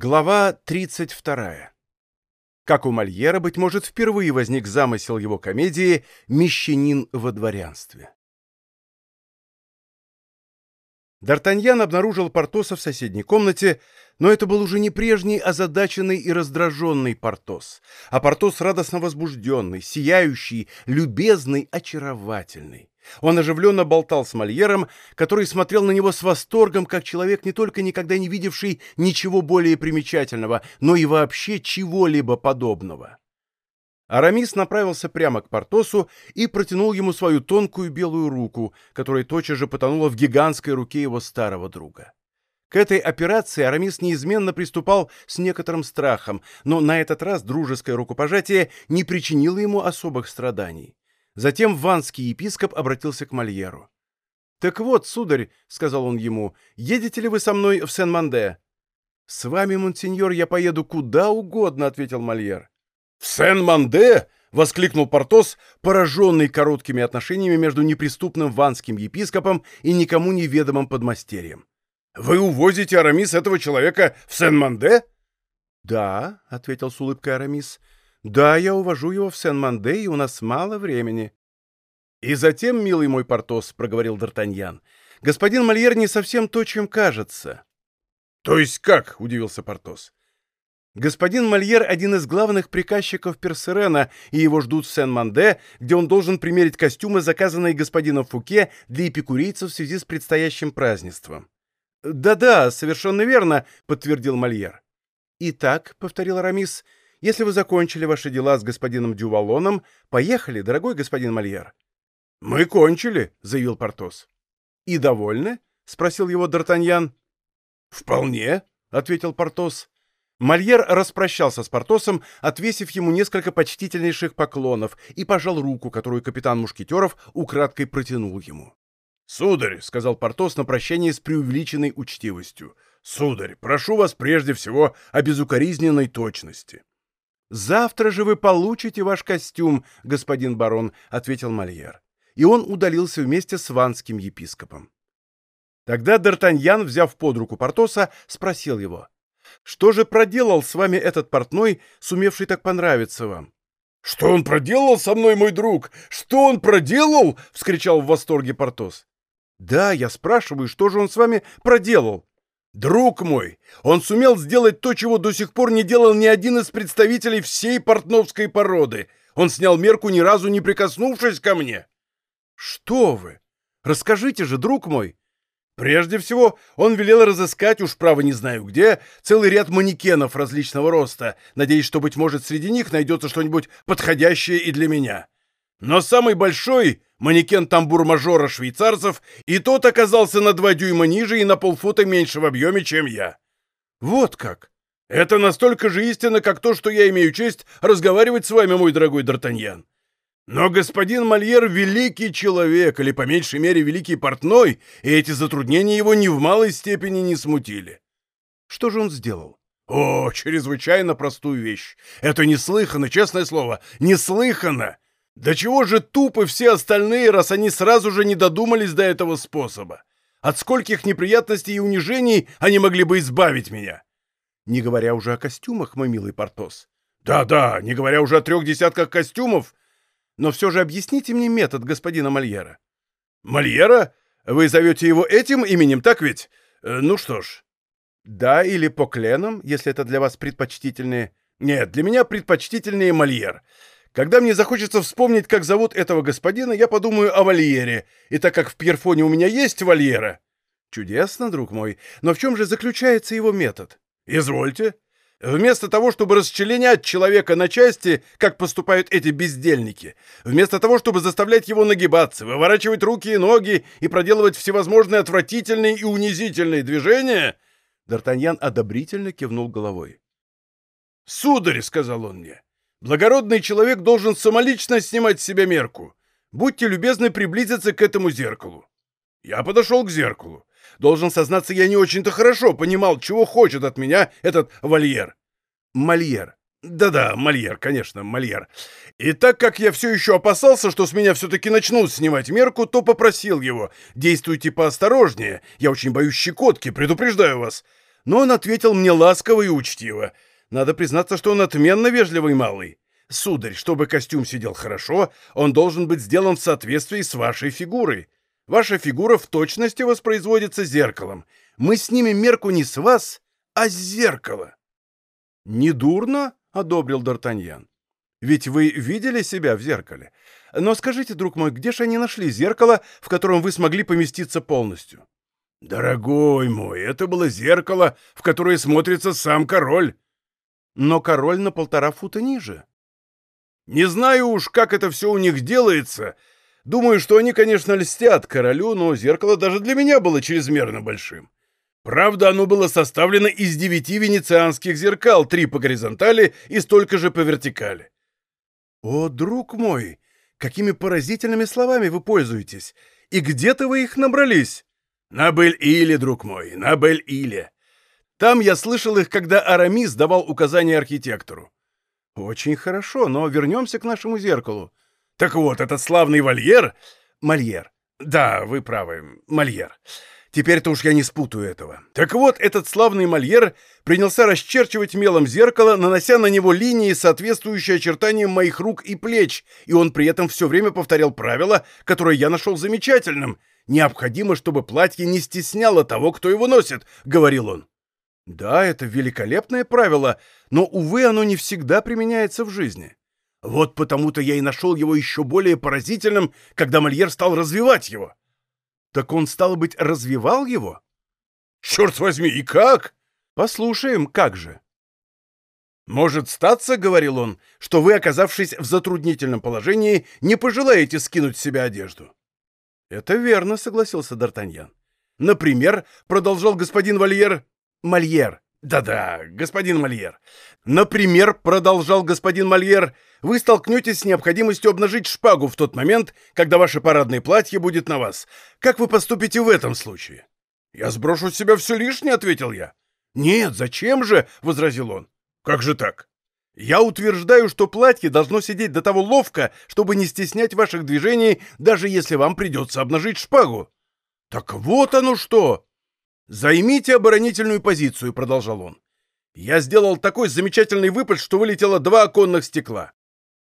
Глава 32. Как у Мольера, быть может, впервые возник замысел его комедии «Мещанин во дворянстве». Д'Артаньян обнаружил Портоса в соседней комнате, но это был уже не прежний озадаченный и раздраженный Портос, а Портос радостно возбужденный, сияющий, любезный, очаровательный. Он оживленно болтал с Мольером, который смотрел на него с восторгом, как человек, не только никогда не видевший ничего более примечательного, но и вообще чего-либо подобного. Арамис направился прямо к Портосу и протянул ему свою тонкую белую руку, которая тотчас же потонула в гигантской руке его старого друга. К этой операции Арамис неизменно приступал с некоторым страхом, но на этот раз дружеское рукопожатие не причинило ему особых страданий. Затем ванский епископ обратился к Мольеру. «Так вот, сударь», — сказал он ему, — «едете ли вы со мной в Сен-Манде?» «С вами, монсеньор, я поеду куда угодно», — ответил Мольер. «В Сен-Манде?» — воскликнул Портос, пораженный короткими отношениями между неприступным ванским епископом и никому неведомым подмастерьем. «Вы увозите, Арамис, этого человека в Сен-Манде?» «Да», — ответил с улыбкой Арамис, — да, я увожу его в Сен-Манде, и у нас мало времени. И затем, милый мой Портос, — проговорил Д'Артаньян, — господин Мольер не совсем то, чем кажется. — То есть как? — удивился Портос. Господин Мольер — один из главных приказчиков Персерена, и его ждут в Сен-Манде, где он должен примерить костюмы, заказанные господином Фуке для эпикурийцев в связи с предстоящим празднеством. «Да-да, совершенно верно», — подтвердил Мольер. «Итак», — повторил Арамис, — если вы закончили ваши дела с господином Дювалоном, поехали, дорогой господин Мольер». «Мы кончили», — заявил Портос. «И довольны?» — спросил его Д'Артаньян. «Вполне», — ответил Портос. Мольер распрощался с Портосом, отвесив ему несколько почтительнейших поклонов, и пожал руку, которую капитан Мушкетеров украдкой протянул ему. «Сударь», — сказал Портос на прощание с преувеличенной учтивостью, — «сударь, прошу вас прежде всего о безукоризненной точности. «Завтра же вы получите ваш костюм, господин барон», — ответил Мольер. И он удалился вместе с ванским епископом. Тогда Д'Артаньян, взяв под руку Портоса, спросил его. «Что же проделал с вами этот портной, сумевший так понравиться вам?» «Что он проделал со мной, мой друг? Что он проделал?» — вскричал в восторге Портос. «Да, я спрашиваю, что же он с вами проделал?» Друг мой, он сумел сделать то, чего до сих пор не делал ни один из представителей всей портновской породы. Он снял мерку, ни разу не прикоснувшись ко мне. Что вы? Расскажите же, друг мой. Прежде всего, он велел разыскать, уж право не знаю где, целый ряд манекенов различного роста, надеясь, что, быть может, среди них найдется что-нибудь подходящее и для меня. Но самый большой манекен тамбур-мажора швейцарцев, и тот оказался на два дюйма ниже и на полфута меньше в объеме, чем я. Вот как! Это настолько же истинно, как то, что я имею честь разговаривать с вами, мой дорогой Д'Артаньян. Но господин Мольер — великий человек, или по меньшей мере великий портной, и эти затруднения его ни в малой степени не смутили. Что же он сделал? О, чрезвычайно простую вещь. Это неслыханно, честное слово, неслыханно. Да чего же тупы все остальные, раз они сразу же не додумались до этого способа? От скольких неприятностей и унижений они могли бы избавить меня? Не говоря уже о костюмах, мой милый Портос. Да-да, не говоря уже о трех десятках костюмов. Но все же объясните мне метод господина Мольера. Мольера? Вы зовете его этим именем, так ведь? Э, ну что ж. Да, или по кленам, если это для вас предпочтительнее. Нет, для меня предпочтительнее Мольер. Когда мне захочется вспомнить, как зовут этого господина, я подумаю о вольере. И так как в Пьерфоне у меня есть вольера... Чудесно, друг мой. Но в чем же заключается его метод? Извольте. Вместо того, чтобы расчленять человека на части, как поступают эти бездельники, вместо того, чтобы заставлять его нагибаться, выворачивать руки и ноги и проделывать всевозможные отвратительные и унизительные движения, Д'Артаньян одобрительно кивнул головой. «Сударь», — сказал он мне, Благородный человек должен самолично снимать с себя мерку. Будьте любезны приблизиться к этому зеркалу. Я подошел к зеркалу. Должен сознаться, я не очень-то хорошо понимал, чего хочет от меня этот вольер. Мольер. Да-да, Мольер, конечно, Мольер. И так как я все еще опасался, что с меня все-таки начнут снимать мерку, то попросил его, действуйте поосторожнее, я очень боюсь щекотки, предупреждаю вас. Но он ответил мне ласково и учтиво. Надо признаться, что он отменно вежливый малый. Сударь, чтобы костюм сидел хорошо, он должен быть сделан в соответствии с вашей фигурой. Ваша фигура в точности воспроизводится зеркалом. Мы снимем мерку не с вас, а с зеркала. «Недурно?» — одобрил Д'Артаньян. «Ведь вы видели себя в зеркале? Но скажите, друг мой, где же они нашли зеркало, в котором вы смогли поместиться полностью?» «Дорогой мой, это было зеркало, в которое смотрится сам король». «Но король на полтора фута ниже». «Не знаю уж, как это все у них делается, Думаю, что они, конечно, льстят королю, но зеркало даже для меня было чрезмерно большим. Правда, оно было составлено из девяти венецианских зеркал, три по горизонтали и столько же по вертикали. О, друг мой, какими поразительными словами вы пользуетесь! И где-то вы их набрались? На Бель-Иле, друг мой, на Бель-Иле. Там я слышал их, когда Арамис давал указания архитектору. Очень хорошо, но вернемся к нашему зеркалу. Так вот, этот славный вольер... Мольер. Да, вы правы, Мольер. Теперь-то уж я не спутаю этого. Так вот, этот славный Мольер принялся расчерчивать мелом зеркало, нанося на него линии, соответствующие очертаниям моих рук и плеч, и он при этом все время повторял правило, которое я нашел замечательным. «Необходимо, чтобы платье не стесняло того, кто его носит», — говорил он. Да, это великолепное правило, но, увы, оно не всегда применяется в жизни. Вот потому-то я и нашел его еще более поразительным, когда Мольер стал развивать его. Так он, стало быть, развивал его? Черт возьми, и как? Послушаем, как же. «Может статься, — говорил он, — что вы, оказавшись в затруднительном положении, не пожелаете скинуть с себя одежду». «Это верно», — согласился Д'Артаньян. «Например, — продолжал господин Вольер, — Мольер, да-да, господин Мольер. Например, продолжал господин Мольер, вы столкнетесь с необходимостью обнажить шпагу в тот момент, когда ваше парадное платье будет на вас. Как вы поступите в этом случае? Я сброшу с себя все лишнее, ответил я. Нет, зачем же, возразил он. Как же так? Я утверждаю, что платье должно сидеть до того ловко, чтобы не стеснять ваших движений, даже если вам придется обнажить шпагу. Так вот оно что! «Займите оборонительную позицию», — продолжал он. «Я сделал такой замечательный выпад, что вылетело два оконных стекла».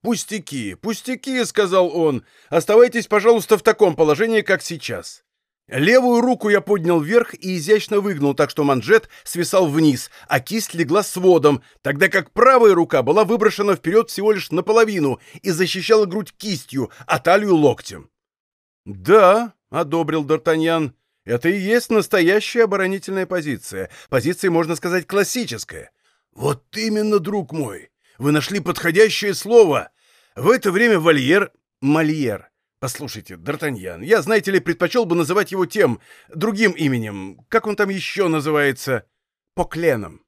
«Пустяки, пустяки», — сказал он. «Оставайтесь, пожалуйста, в таком положении, как сейчас». Левую руку я поднял вверх и изящно выгнул, так что манжет свисал вниз, а кисть легла сводом, тогда как правая рука была выброшена вперед всего лишь наполовину и защищала грудь кистью, а талию локтем. «Да», — одобрил Д'Артаньян, это и есть настоящая оборонительная позиция. Позиция, можно сказать, классическая. Вот именно, друг мой. Вы нашли подходящее слово. В это время вольер... Мольер. Послушайте, Д'Артаньян, я, знаете ли, предпочел бы называть его тем, другим именем. Как он там еще называется? Покленом.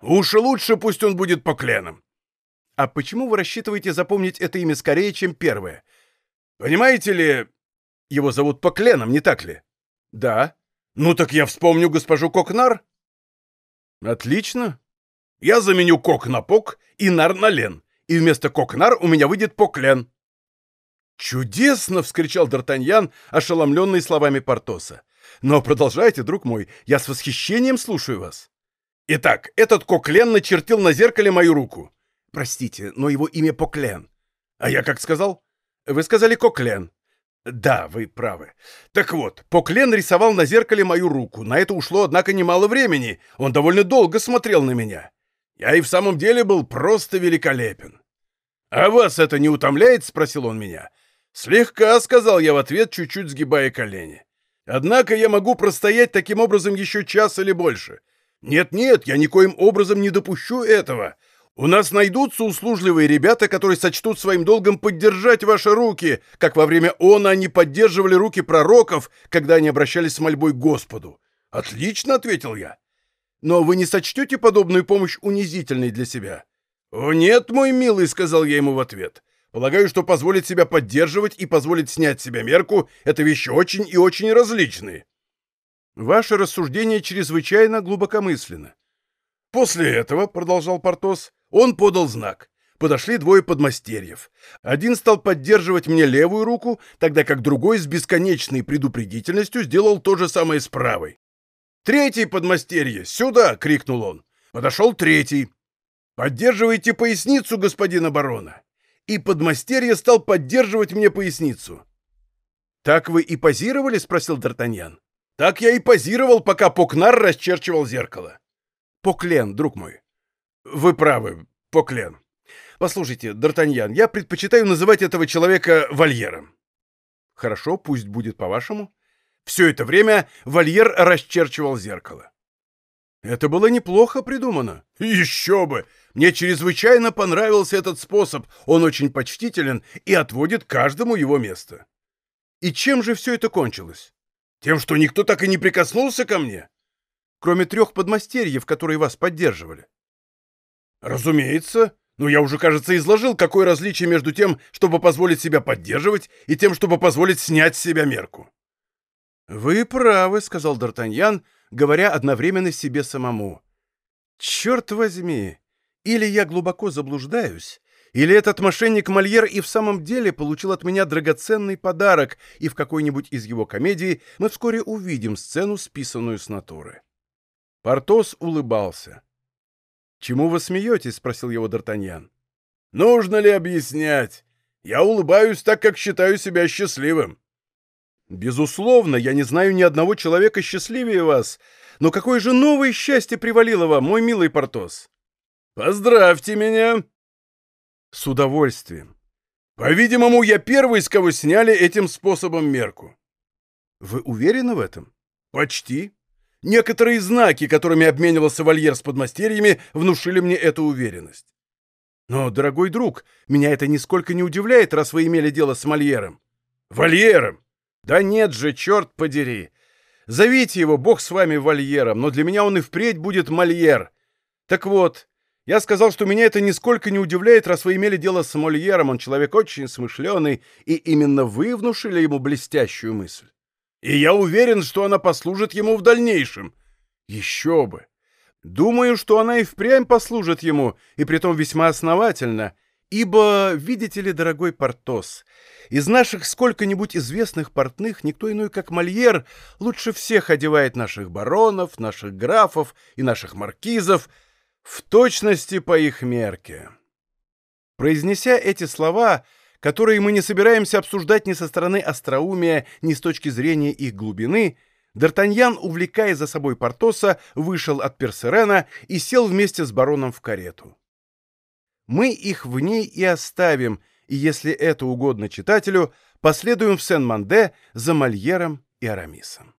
Уж лучше пусть он будет Покленом. А почему вы рассчитываете запомнить это имя скорее, чем первое? Понимаете ли, его зовут Покленом, не так ли? Да. Ну так я вспомню госпожу Кокнар. Отлично. Я заменю Кок на Пок и Нар на Лен, и вместо Кокнар у меня выйдет Поклен. «Чудесно!» — вскричал Д'Артаньян, ошеломленный словами Портоса. «Но продолжайте, друг мой, я с восхищением слушаю вас». «Итак, этот Коклен начертил на зеркале мою руку». «Простите, но его имя Поклен». «А я как сказал?» «Вы сказали Коклен». Да, вы правы. Так вот, Поклен рисовал на зеркале мою руку. На это ушло, однако, немало времени. Он довольно долго смотрел на меня. Я и в самом деле был просто великолепен. «А вас это не утомляет?» — спросил он меня. «Слегка», — сказал я в ответ, чуть-чуть сгибая колени. «Однако я могу простоять таким образом еще час или больше. Нет-нет, я никоим образом не допущу этого. У нас найдутся услужливые ребята, которые сочтут своим долгом поддержать ваши руки, как во время она они поддерживали руки пророков, когда они обращались с мольбой к Господу. Отлично, ответил я. Но вы не сочтете подобную помощь унизительной для себя? О нет, мой милый, сказал я ему в ответ. Полагаю, что позволить себя поддерживать и позволить снять с себя мерку — это вещи очень и очень различные. Ваше рассуждение чрезвычайно глубокомысленно. После этого, — продолжал Портос, он подал знак. Подошли двое подмастерьев. Один стал поддерживать мне левую руку, тогда как другой с бесконечной предупредительностью сделал то же самое с правой. «Третий подмастерье! Сюда!» — крикнул он. Подошел третий. «Поддерживайте поясницу господина барона!» И подмастерье стал поддерживать мне поясницу. «Так вы и позировали?» — спросил Д'Артаньян. «Так я и позировал, пока Покнар расчерчивал зеркало». «Поклен, друг мой». «Вы правы, Поклен. Послушайте, Д'Артаньян, я предпочитаю называть этого человека Вольером». «Хорошо, пусть будет по-вашему». Все это время Вольер расчерчивал зеркало. Это было неплохо придумано. Еще бы! Мне чрезвычайно понравился этот способ. Он очень почтителен и отводит каждому его место. И чем же все это кончилось? Тем, что никто так и не прикоснулся ко мне. Кроме трех подмастерьев, которые вас поддерживали. Разумеется. Но я уже, кажется, изложил, какое различие между тем, чтобы позволить себя поддерживать, и тем, чтобы позволить снять с себя мерку. «Вы правы», — сказал Д'Артаньян, говоря одновременно себе самому. «Черт возьми! Или я глубоко заблуждаюсь, или этот мошенник Мольер и в самом деле получил от меня драгоценный подарок, и в какой-нибудь из его комедий мы вскоре увидим сцену, списанную с натуры». Портос улыбался. «Чему вы смеетесь?» — спросил его Д'Артаньян. «Нужно ли объяснять? Я улыбаюсь так, как считаю себя счастливым». «Безусловно, я не знаю ни одного человека счастливее вас. Но какое же новое счастье привалило вам, мой милый Портос?» «Поздравьте меня!» «С удовольствием. По-видимому, я первый, с кого сняли этим способом мерку». «Вы уверены в этом?» «Почти. Некоторые знаки, которыми обменивался Вольер с подмастерьями, внушили мне эту уверенность». «Но, дорогой друг, меня это нисколько не удивляет, раз вы имели дело с Мольером». «Вольером? Да нет же, черт подери! Зовите его, бог с вами, Вольером, но для меня он и впредь будет Мольер. Так вот, я сказал, что меня это нисколько не удивляет, раз вы имели дело с Мольером, он человек очень смышленый, и именно вы внушили ему блестящую мысль. И я уверен, что она послужит ему в дальнейшем. Еще бы! Думаю, что она и впрямь послужит ему, и притом весьма основательно, ибо, видите ли, дорогой Портос, из наших сколько-нибудь известных портных никто иной, как Мольер, лучше всех одевает наших баронов, наших графов и наших маркизов в точности по их мерке. Произнеся эти слова, которые мы не собираемся обсуждать ни со стороны остроумия, ни с точки зрения их глубины, Д'Артаньян, увлекая за собой Портоса, вышел от Персерена и сел вместе с бароном в карету. Мы их в ней и оставим, и, если это угодно читателю, последуем в Сен-Манде за Мольером и Арамисом.